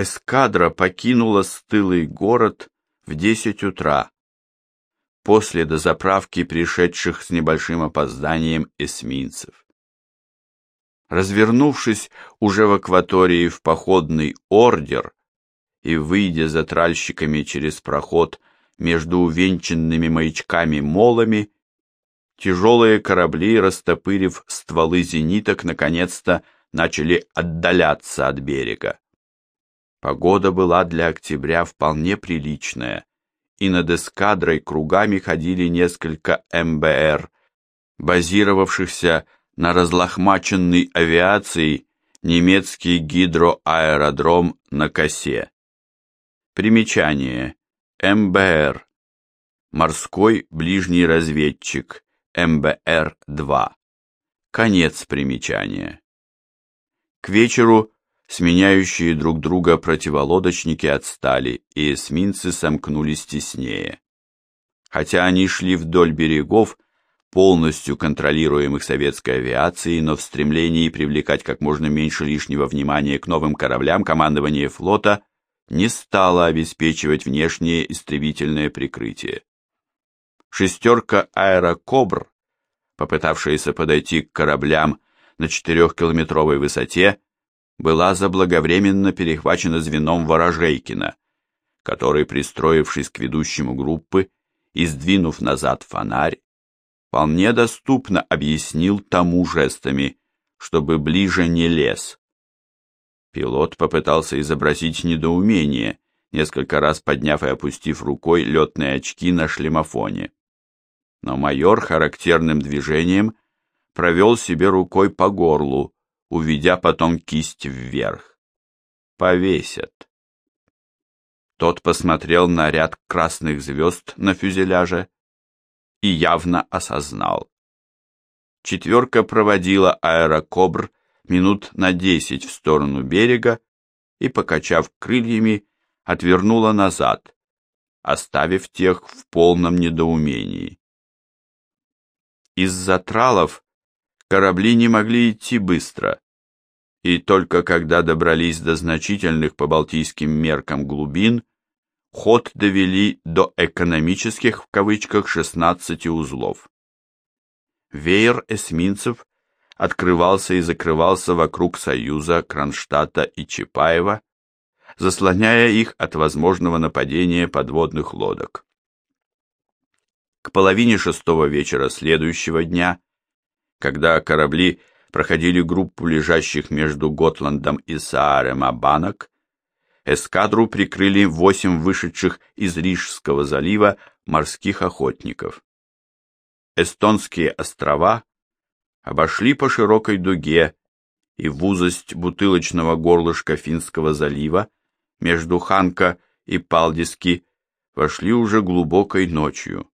Эскадра покинула стылый город в десять утра, после дозаправки пришедших с небольшим опозданием эсминцев. Развернувшись уже в акватории в походный ордер и выйдя за тральщиками через проход между увенчанными маячками-молами, тяжелые корабли, растопырив стволы зениток, наконец-то начали отдаляться от берега. Погода была для октября вполне приличная, и над эскадрой кругами ходили несколько МБР, базировавшихся на разлохмаченной авиации немецкий гидроаэродром на Косе. Примечание. МБР. Морской ближний разведчик. МБР-2. Конец примечания. К вечеру сменяющие друг друга противолодочники отстали, и эсминцы сомкнулись теснее. Хотя они шли вдоль берегов, полностью контролируемых советской авиацией, но в стремлении привлекать как можно меньше лишнего внимания к новым кораблям командование флота не стало обеспечивать внешнее истребительное прикрытие. Шестерка аэрокобр, попытавшаяся подойти к кораблям на четырехкилометровой высоте, была заблаговременно перехвачена звеном Ворожейкина, который, пристроившись к ведущему группы и сдвинув назад фонарь, вполне доступно объяснил тому жестами, чтобы ближе не лез. Пилот попытался изобразить недоумение, несколько раз подняв и опустив рукой летные очки на шлемофоне. Но майор характерным движением провел себе рукой по горлу, уведя потом кисть вверх. Повесят. Тот посмотрел на ряд красных звезд на фюзеляже и явно осознал. Четверка проводила аэрокобр минут на десять в сторону берега и, покачав крыльями, отвернула назад, оставив тех в полном недоумении. Из-за тралов корабли не могли идти быстро, и только когда добрались до значительных по балтийским меркам глубин, ход довели до экономических в кавычках 16 узлов. Веер эсминцев открывался и закрывался вокруг Союза, Кронштадта и Чапаева, заслоняя их от возможного нападения подводных лодок. К половине шестого вечера следующего дня, когда корабли проходили группу лежащих между Готландом и Саарем банок, эскадру прикрыли восемь вышедших из Рижского залива морских охотников. Эстонские острова обошли по широкой дуге и в узость бутылочного горлышка Финского залива между Ханка и Палдиски вошли уже глубокой ночью.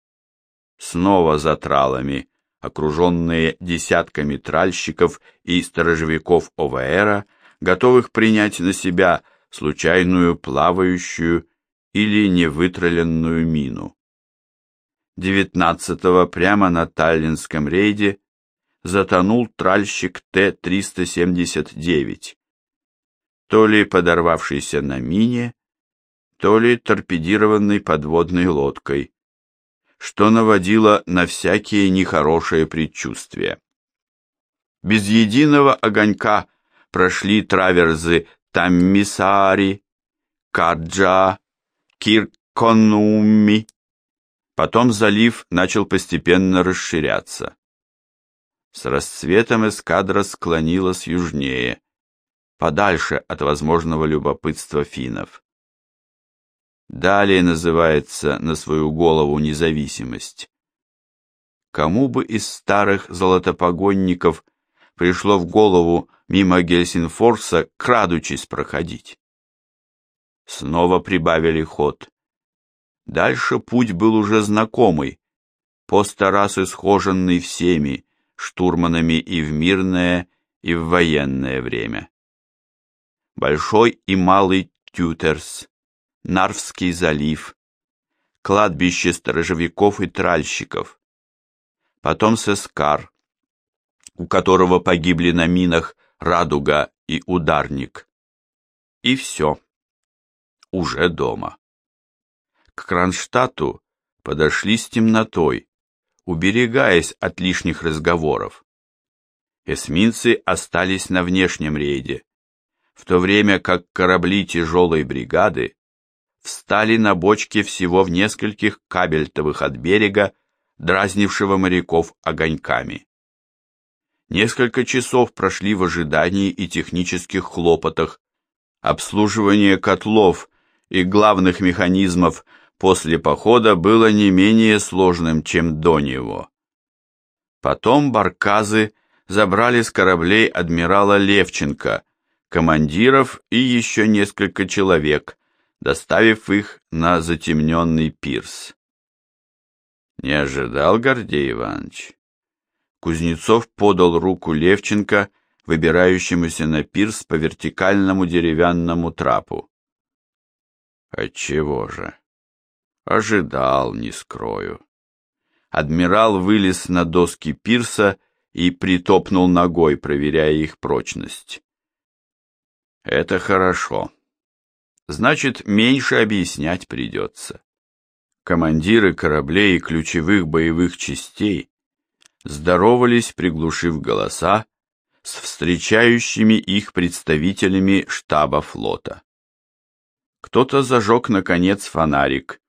Снова за тралами, окруженные десятками тральщиков и сторожевиков ОВРа, готовых принять на себя случайную плавающую или невытраленную мину. 19-го прямо на Таллинском рейде затонул тральщик Т-379, то ли подорвавшийся на мине, то ли торпедированной подводной лодкой, что наводило на всякие нехорошие предчувствия. Без единого огонька прошли траверзы Таммисари, Каджа, Кирконуми. Потом залив начал постепенно расширяться. С расцветом эскадра склонилась южнее, подальше от возможного любопытства финнов. Далее называется на свою голову независимость. Кому бы из старых золотопогонников пришло в голову мимо Гельсинфорса, крадучись проходить? Снова прибавили ход. Дальше путь был уже знакомый, по сто исхоженный всеми, штурманами и в мирное, и в военное время. Большой и Малый Тютерс, Нарвский залив, кладбище сторожевиков и тральщиков, потом Сескар, у которого погибли на минах Радуга и Ударник. И все. уже дома. К Кронштадту подошли с темнотой, уберегаясь от лишних разговоров. Эсминцы остались на внешнем рейде, в то время как корабли тяжелой бригады встали на бочке всего в нескольких кабельтовых от берега, дразнившего моряков огоньками. Несколько часов прошли в ожидании и технических хлопотах, обслуживание котлов и главных механизмов после похода было не менее сложным, чем до него. Потом барказы забрали с кораблей адмирала Левченко, командиров и еще несколько человек, доставив их на затемненный пирс. Не ожидал Гордей Иванович. Кузнецов подал руку Левченко, выбирающемуся на пирс по вертикальному деревянному трапу. Отчего же? Ожидал, не скрою. Адмирал вылез на доски пирса и притопнул ногой, проверяя их прочность. Это хорошо. Значит, меньше объяснять придется. Командиры кораблей и ключевых боевых частей здоровались, приглушив голоса, с встречающими их представителями штаба флота. Кто-то зажег, наконец, фонарик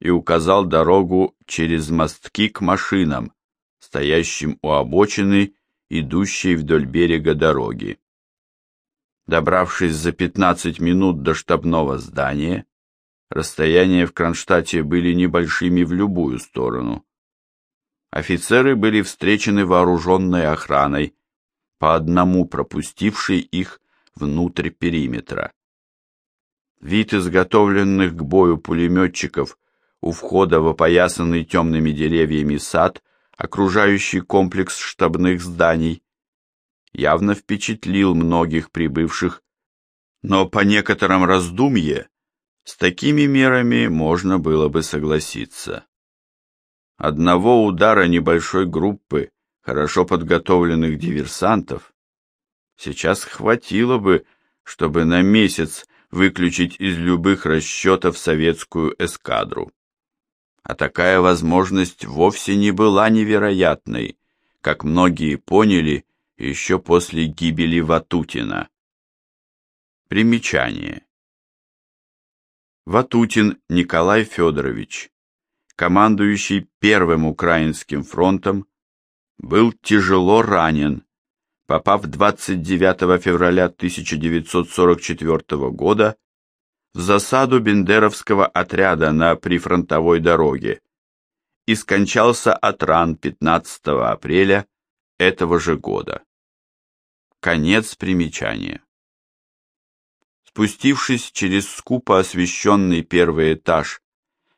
и указал дорогу через мостки к машинам, стоящим у обочины, идущей вдоль берега дороги. Добравшись за 15 минут до штабного здания, расстояния в Кронштадте были небольшими в любую сторону. Офицеры были встречены вооруженной охраной, по одному пропустившей их внутрь периметра. Вид изготовленных к бою пулеметчиков у входа в опоясанный темными деревьями сад, окружающий комплекс штабных зданий, явно впечатлил многих прибывших, но по некоторым раздумье с такими мерами можно было бы согласиться. Одного удара небольшой группы хорошо подготовленных диверсантов сейчас хватило бы, чтобы на месяц выключить из любых расчетов советскую эскадру. А такая возможность вовсе не была невероятной, как многие поняли еще после гибели Ватутина. Примечание. Ватутин Николай Федорович, командующий Первым Украинским фронтом, был тяжело ранен, попав 29 февраля 1944 года в засаду бендеровского отряда на прифронтовой дороге и скончался от ран 15 апреля этого же года. Конец примечания. Спустившись через скупо освещенный первый этаж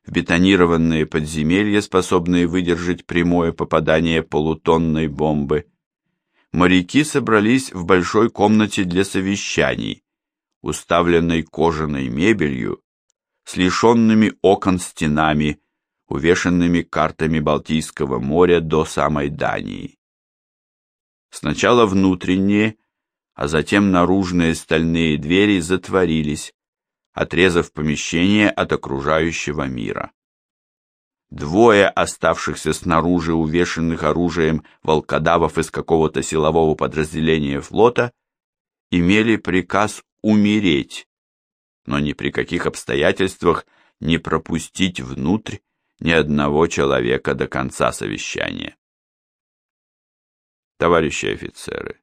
в бетонированные подземелья, способные выдержать прямое попадание полутонной бомбы, моряки собрались в большой комнате для совещаний, уставленной кожаной мебелью, с лишенными окон стенами, увешанными картами Балтийского моря до самой Дании. Сначала внутренние, а затем наружные стальные двери затворились, отрезав помещение от окружающего мира. Двое оставшихся снаружи увешанных оружием волкодавов из какого-то силового подразделения флота имели приказ умереть, но ни при каких обстоятельствах не пропустить внутрь ни одного человека до конца совещания товарищи офицеры.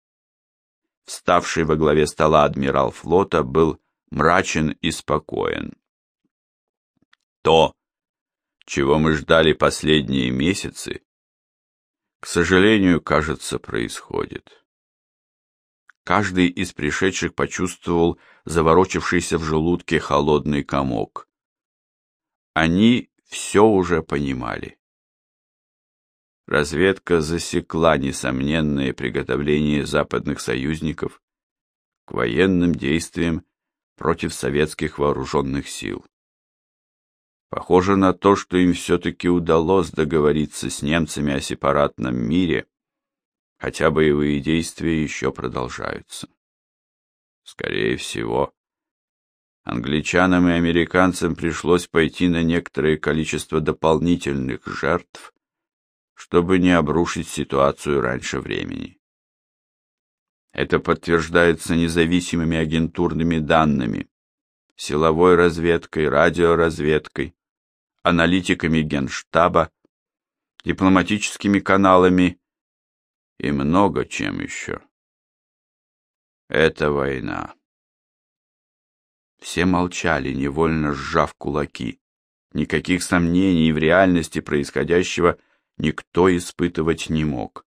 Вставший во главе стола адмирал флота был мрачен и спокоен. То, чего мы ждали последние месяцы, к сожалению, кажется, происходит. Каждый из пришедших почувствовал заворочившийся в желудке холодный комок. Они все уже понимали. Разведка засекла несомненные приготовления западных союзников к военным действиям против советских вооруженных сил. Похоже на то, что им все-таки удалось договориться с немцами о сепаратном мире, хотя боевые действия еще продолжаются. Скорее всего, Англичанам и американцам пришлось пойти на некоторое количество дополнительных жертв, чтобы не обрушить ситуацию раньше времени. Это подтверждается независимыми агентурными данными, силовой разведкой, радиоразведкой, аналитиками Генштаба, дипломатическими каналами и много чем еще. Это война. Все молчали, невольно сжав кулаки. Никаких сомнений в реальности происходящего никто испытывать не мог.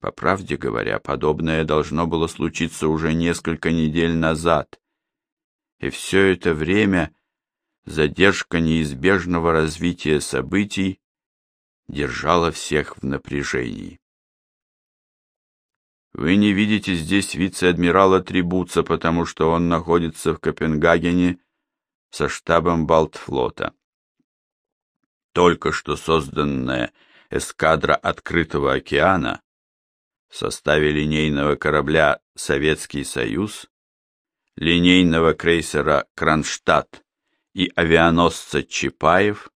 По правде говоря, подобное должно было случиться уже несколько недель назад. И все это время задержка неизбежного развития событий держала всех в напряжении. Вы не видите здесь вице-адмирала Трибуца, потому что он находится в Копенгагене со штабом Балтфлота. Только что созданная эскадра открытого океана в составе линейного корабля «Советский Союз», линейного крейсера «Кронштадт» и авианосца «Чапаев»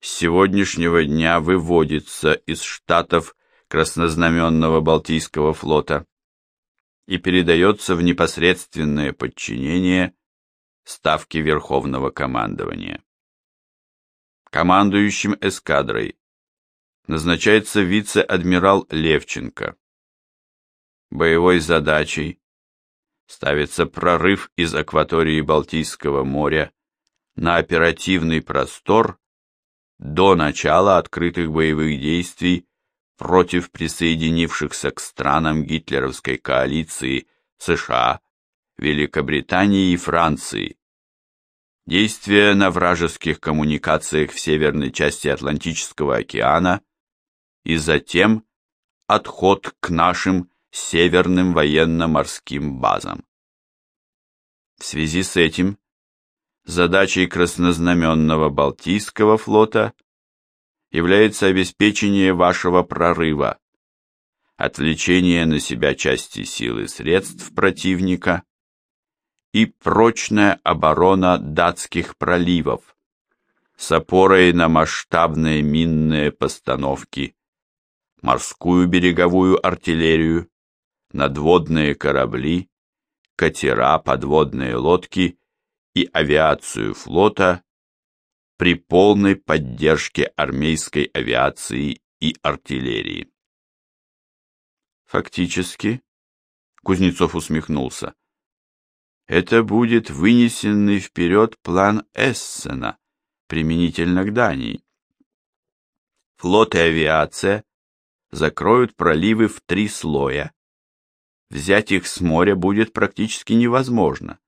с сегодняшнего дня выводится из штатов Краснознаменного Балтийского флота и передается в непосредственное подчинение Ставки Верховного командования. Командующим эскадрой назначается вице-адмирал Левченко боевой задачей ставится прорыв из акватории Балтийского моря на оперативный простор до начала открытых боевых действий против присоединившихся к странам гитлеровской коалиции США, Великобритании и Франции. Действия на вражеских коммуникациях в северной части Атлантического океана и затем отход к нашим северным военно-морским базам. В связи с этим задачей краснознаменного Балтийского флота является обеспечение вашего прорыва, отвлечение на себя части сил и средств противника и прочная оборона датских проливов с опорой на масштабные минные постановки, морскую береговую артиллерию, надводные корабли, катера, подводные лодки и авиацию флота при полной поддержке армейской авиации и артиллерии. Фактически, Кузнецов усмехнулся, это будет вынесенный вперед план Эссена применительно к Дании. Флот и авиация закроют проливы в три слоя, Взять их с моря будет практически невозможно.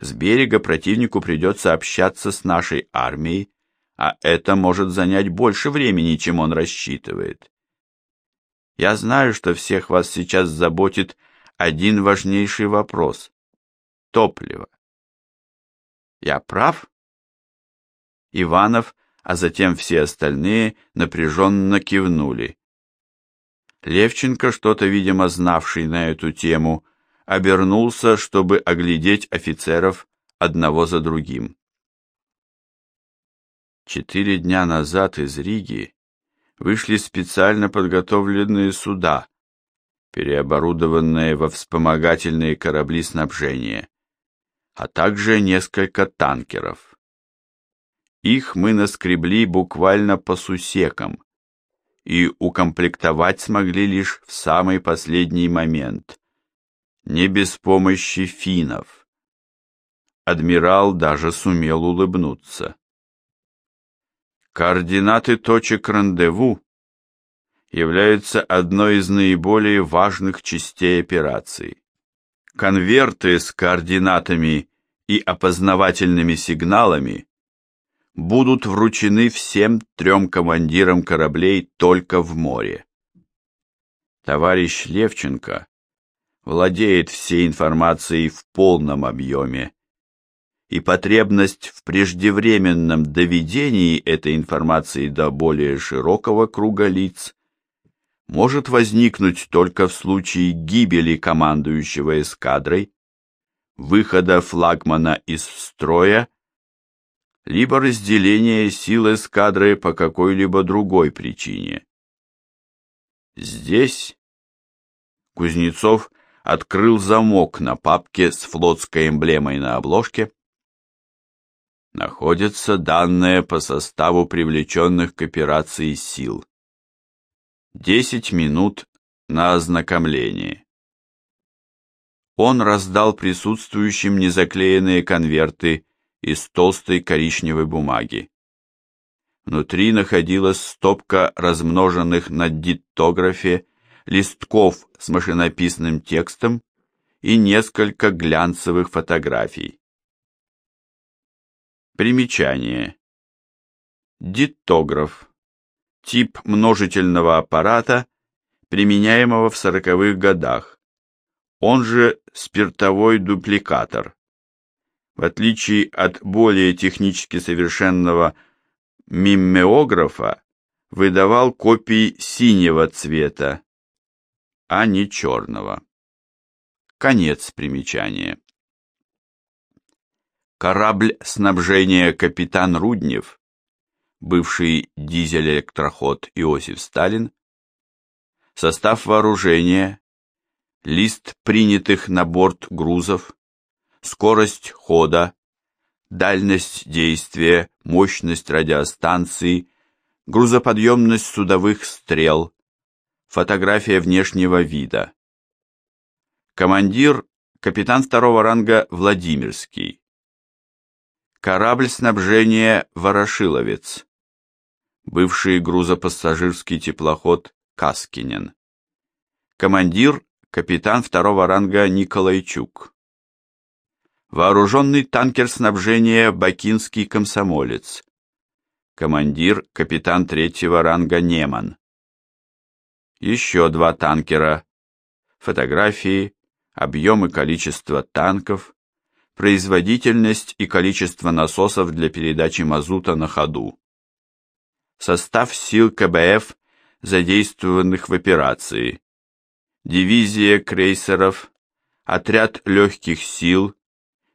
С берега противнику придется общаться с нашей армией, а это может занять больше времени, чем он рассчитывает. Я знаю, что всех вас сейчас заботит один важнейший вопрос – топливо. Я прав? Иванов, а затем все остальные напряженно кивнули. Левченко, что-то, видимо, знавший на эту тему, обернулся, чтобы оглядеть офицеров одного за другим. Четыре дня назад из Риги вышли специально подготовленные суда, переоборудованные во вспомогательные корабли снабжения, а также несколько танкеров. Их мы наскребли буквально по сусекам, и укомплектовать смогли лишь в самый последний момент, не без помощи финнов. Адмирал даже сумел улыбнуться. Координаты точек рандеву являются одной из наиболее важных частей операции. Конверты с координатами и опознавательными сигналами будут вручены всем трем командирам кораблей только в море. Товарищ Левченко владеет всей информацией в полном объеме, и потребность в преждевременном доведении этой информации до более широкого круга лиц может возникнуть только в случае гибели командующего эскадрой, выхода флагмана из строя, либо разделения сил эскадры по какой-либо другой причине. Здесь Кузнецов открыл замок на папке с флотской эмблемой на обложке. Находятся данные по составу привлеченных к операции сил. Десять минут на ознакомление. Он раздал присутствующим незаклеенные конверты из толстой коричневой бумаги. Внутри находилась стопка размноженных на диктографе листков с машинописным текстом и несколько глянцевых фотографий. Примечание. Диктограф. Тип множительного аппарата, применяемого в сороковых годах. Он же спиртовой дупликатор. В отличие от более технически совершенного мимеографа, выдавал копии синего цвета, а не черного. Конец примечания. Корабль снабжения «Капитан Руднев», бывший дизель-электроход Иосиф Сталин, состав вооружения, лист принятых на борт грузов, скорость хода, дальность действия, мощность радиостанции, грузоподъемность судовых стрел, фотография внешнего вида. Командир – капитан второго ранга Владимирский. Корабль снабжения «Ворошиловец». Бывший грузопассажирский теплоход Каскинен. Командир – капитан второго ранга Николайчук. Вооруженный танкер снабжения «Бакинский комсомолец». Командир – капитан третьего ранга Неман. Еще два танкера. Фотографии, объем и количество танков, производительность и количество насосов для передачи мазута на ходу. Состав сил КБФ, задействованных в операции. Дивизия крейсеров, отряд легких сил,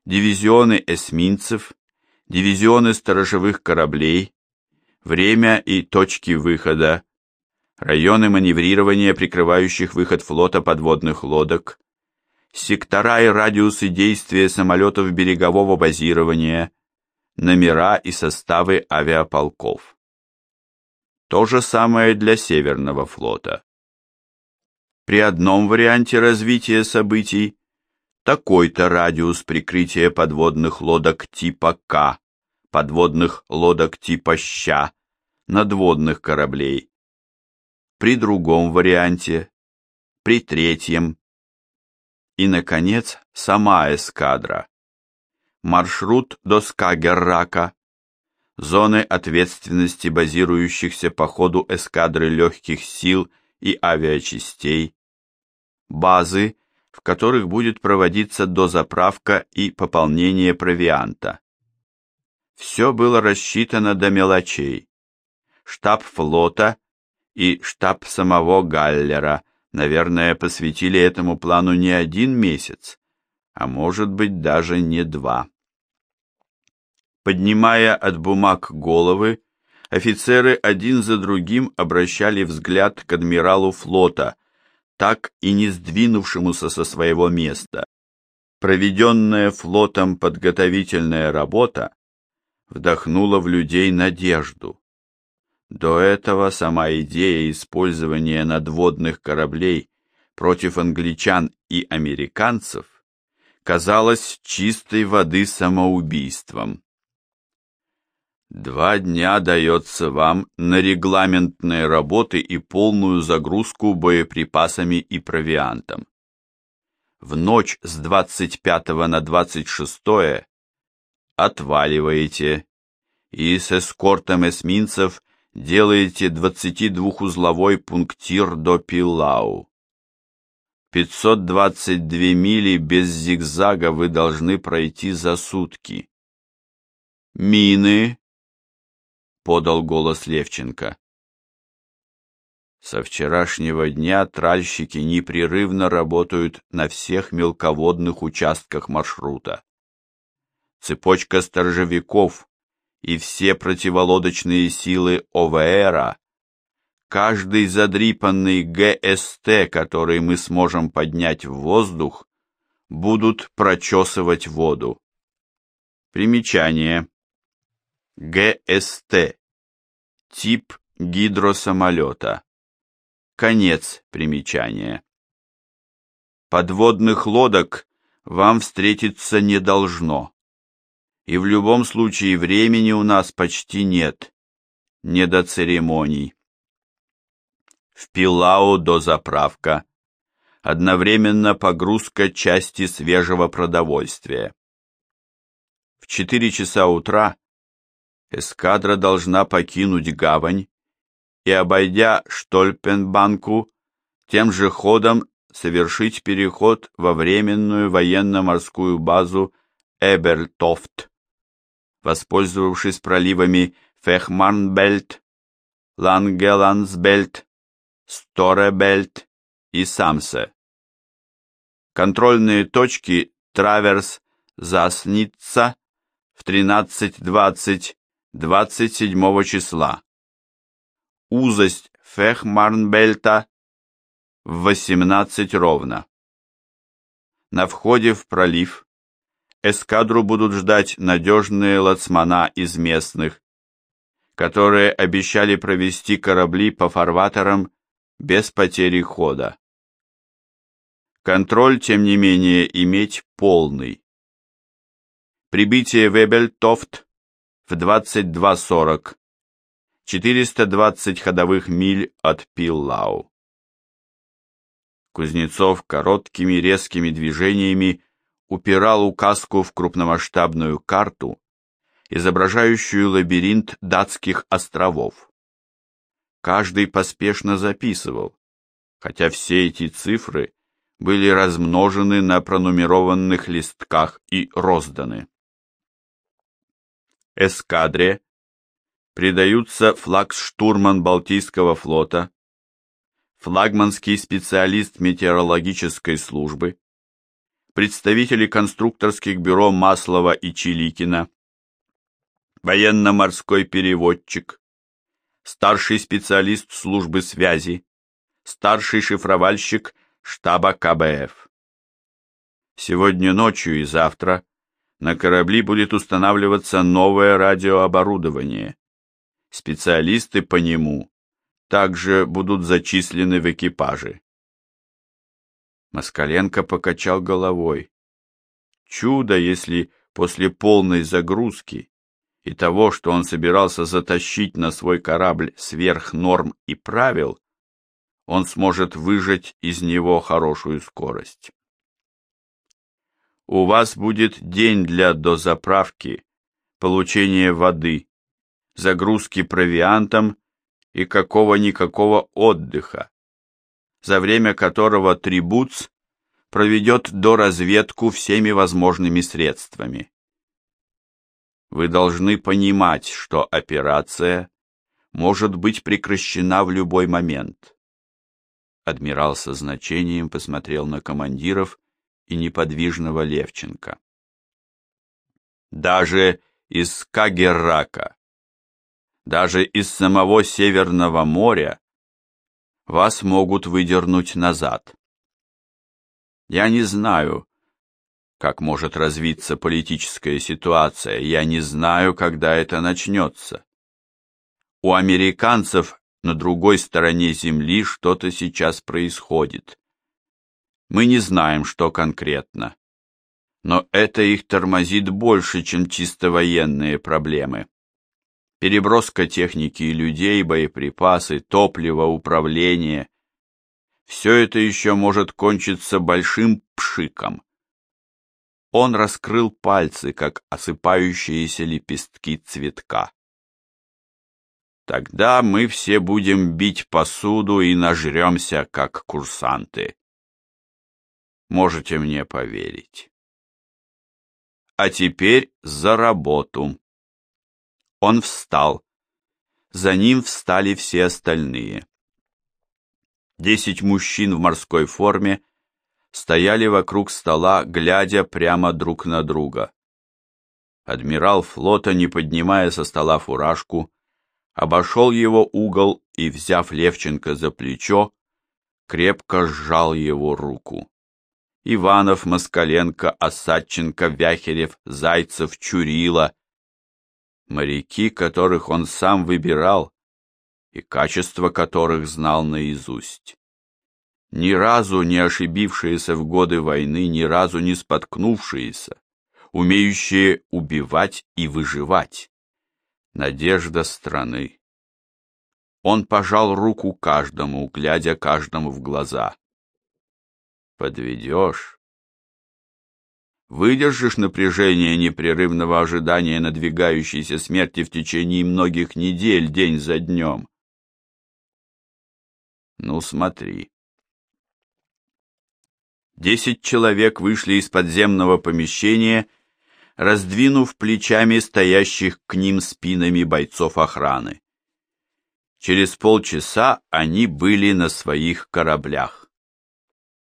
дивизионы эсминцев, дивизионы сторожевых кораблей, время и точки выхода, районы маневрирования, прикрывающих выход флота подводных лодок, сектора и радиусы действия самолетов берегового базирования, номера и составы авиаполков. То же самое для Северного флота. При одном варианте развития событий такой-то радиус прикрытия подводных лодок типа К, подводных лодок типа Ща, надводных кораблей. При другом варианте, при третьем. И, наконец, сама эскадра. Маршрут до Скагеррака, зоны ответственности базирующихся по ходу эскадры легких сил и авиачастей, базы, которых будет проводиться дозаправка и пополнение провианта. Все было рассчитано до мелочей. Штаб флота и штаб самого Галлера, наверное, посвятили этому плану не один месяц, а может быть даже не два. Поднимая от бумаг головы, офицеры один за другим обращали взгляд к адмиралу флота, так и не сдвинувшемуся со своего места. Проведенная флотом подготовительная работа вдохнула в людей надежду. До этого сама идея использования надводных кораблей против англичан и американцев казалась чистой воды самоубийством. Два дня дается вам на регламентные работы и полную загрузку боеприпасами и провиантом. В ночь с 25 на 26 отваливаете и с эскортом эсминцев делаете 22-узловой пунктир до Пилау. 522 мили без зигзага вы должны пройти за сутки. Мины подал голос Левченко. Со вчерашнего дня тральщики непрерывно работают на всех мелководных участках маршрута. Цепочка сторожевиков и все противолодочные силы ОВРа, каждый задрипанный ГСТ, который мы сможем поднять в воздух, будут прочесывать воду. Примечание. ГСТ. Тип гидросамолета. Конец примечания. Подводных лодок вам встретиться не должно. И в любом случае времени у нас почти нет. Не до церемоний. В Пилау до заправка. Одновременно погрузка части свежего продовольствия. В 4 часа утра эскадра должна покинуть гавань и, обойдя Штольпенбанку, тем же ходом совершить переход во временную военно-морскую базу Эбертофт, воспользовавшись проливами Фехмарнбельт, Лангелансбельт, Сторебельт и Самсе. Контрольные точки Траверс Засница в 13.20 27 числа узость Фехмарнбельта в 18 ровно. На входе в пролив эскадру будут ждать надежные лацмана из местных, которые обещали провести корабли по фарватерам без потери хода. Контроль, тем не менее, иметь полный. Прибытие в Эбельтофт в 22.40 420 ходовых миль от Пиллау. Кузнецов короткими резкими движениями упирал указку в крупномасштабную карту, изображающую лабиринт датских островов. Каждый поспешно записывал, хотя все эти цифры были размножены на пронумерованных листках и розданы. Эскадре Придаются флагштурман Балтийского флота, флагманский специалист метеорологической службы, представители конструкторских бюро Маслова и Чиликина, военно-морской переводчик, старший специалист службы связи, старший шифровальщик штаба КБФ. Сегодня ночью и завтра на корабли будет устанавливаться новое радиооборудование, специалисты по нему также будут зачислены в экипаже. Москаленко покачал головой. Чудо, если после полной загрузки и того, что он собирался затащить на свой корабль сверх норм и правил, он сможет выжать из него хорошую скорость. У вас будет день для дозаправки, получения воды, загрузки провиантом и какого-никакого отдыха, за время которого трибуц проведет доразведку всеми возможными средствами. Вы должны понимать, что операция может быть прекращена в любой момент. Адмирал со значением посмотрел на командиров и неподвижного Левченко. Даже из Кагеррака даже из самого Северного моря, вас могут выдернуть назад. Я не знаю, как может развиться политическая ситуация, я не знаю, когда это начнется. У американцев на другой стороне Земли что-то сейчас происходит. Мы не знаем, что конкретно. Но это их тормозит больше, чем чисто военные проблемы переброска техники и людей, боеприпасы, топливо, управление. Все это еще может кончиться большим пшиком. Он раскрыл пальцы, как осыпающиеся лепестки цветка. Тогда мы все будем бить посуду и нажремся, как курсанты. Можете мне поверить. А теперь за работу. Он встал. За ним встали все остальные. Десять мужчин в морской форме стояли вокруг стола, глядя прямо друг на друга. Адмирал флота, не поднимая со стола фуражку, обошел его угол и, взяв Левченко за плечо, крепко сжал его руку. Иванов, Москаленко, Осадченко, Вяхерев, Зайцев, Чурила. Моряки, которых он сам выбирал, и качество которых знал наизусть. Ни разу не ошибившиеся в годы войны, ни разу не споткнувшиеся, умеющие убивать и выживать. Надежда страны. Он пожал руку каждому, глядя каждому в глаза. Подведешь. Выдержишь напряжение непрерывного ожидания надвигающейся смерти в течение многих недель, день за днем. Ну, смотри. Десять человек вышли из подземного помещения, раздвинув плечами стоящих к ним спинами бойцов охраны. Через полчаса они были на своих кораблях.